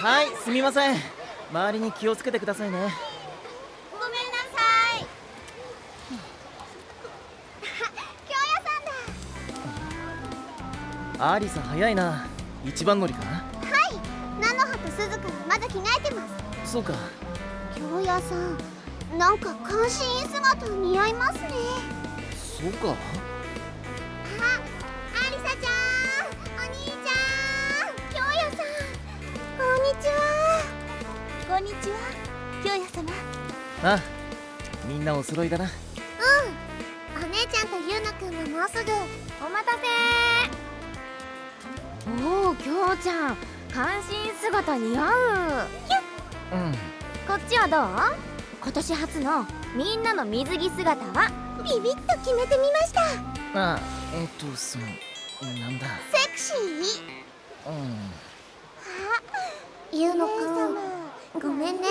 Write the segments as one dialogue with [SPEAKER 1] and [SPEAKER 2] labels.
[SPEAKER 1] はいすみません。周りに気をつけてくださいね。
[SPEAKER 2] ごめんなさい。京屋さんだ。
[SPEAKER 1] アリサ早いな。一番乗りか？な
[SPEAKER 2] はい。菜の葉と鈴からまだ着替えてます。
[SPEAKER 1] そうか。
[SPEAKER 2] 京屋さんなんか監視員姿似合いますね。
[SPEAKER 1] そうか
[SPEAKER 2] んにちは。京屋様。
[SPEAKER 1] あみんなお揃いだな。
[SPEAKER 2] お姉ちゃんとゆうのくんももうすぐお待たせ。
[SPEAKER 3] おお京ちゃん。関心姿似合う。
[SPEAKER 1] うん。
[SPEAKER 3] こっちはどう？今年初のみんなの水着姿は？
[SPEAKER 2] ビビッと決めてみました。
[SPEAKER 1] あえっとそのなんだ？
[SPEAKER 2] セクシー？
[SPEAKER 1] うん。
[SPEAKER 2] ゆうのくんごめんね。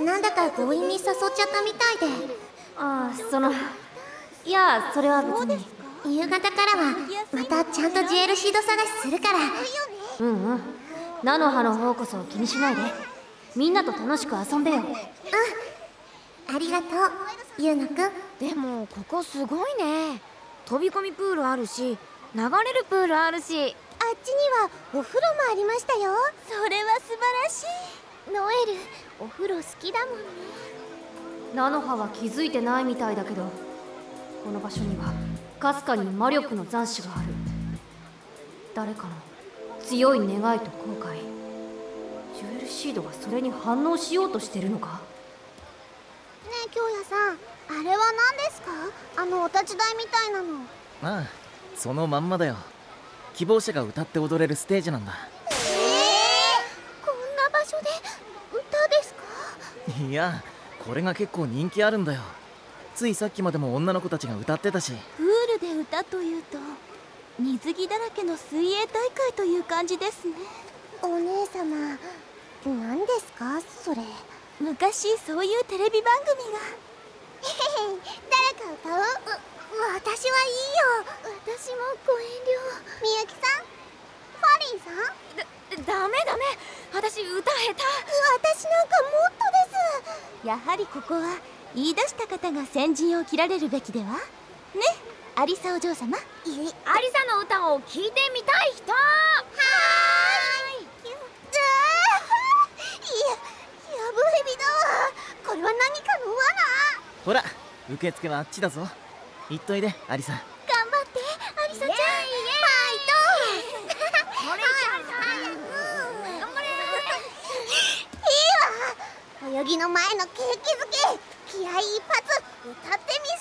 [SPEAKER 2] なんだか強引に誘っちゃったみたいで。
[SPEAKER 3] ああそのいやそれは別に。
[SPEAKER 2] 夕方からはまたちゃんとジュエルシード探しするから。
[SPEAKER 3] うんうん。菜の葉の方こそ気にしないで。みんなと楽しく遊んでよ。
[SPEAKER 2] ありがとうゆうのくん。
[SPEAKER 3] でもここすごいね。飛び込みプールあるし流れるプールあるし。
[SPEAKER 2] あっちにはお風呂もありましたよ。それは素晴らしいノエルお風呂好きだもんね。
[SPEAKER 3] 菜の葉は気づいてないみたいだけどこの場所にはかすかに魔力の残滓がある。誰かの強い願いと後悔。ジュエルシードがそれに反応しようとしてるのか？
[SPEAKER 2] ねえ京也さんあれは何ですか？あのお立ち台みたいなの。
[SPEAKER 1] ああそのまんまだよ。希望者が歌って踊れるステージなんだいやこれが結構人気あるんだよ。ついさっきまでも女の子たちが歌ってたし。
[SPEAKER 2] プールで歌というと水着だらけの水泳大会という感じですね。お姉様何ですか？それ。昔そういうテレビ番組が。誰か歌う？私はいいよ。私もご遠慮。みゆきさん？ファリーさん？
[SPEAKER 3] ダメダメ。私歌下手。
[SPEAKER 2] 私なんかもっとやはりここは言い出した方が先陣を切られるべきでは？ねアリサお嬢様。いえ
[SPEAKER 3] アリサの歌を聴いてみたい人。
[SPEAKER 2] はーい。いややぶへびだわ。これは何かの罠。
[SPEAKER 1] ほら受付はあっちだぞ。行っといでアリサ
[SPEAKER 2] 頑張ってアリサちゃんファイト
[SPEAKER 3] これ
[SPEAKER 2] 頑張れいいわ泳ぎの前の景気づけ気合い一発歌ってみせ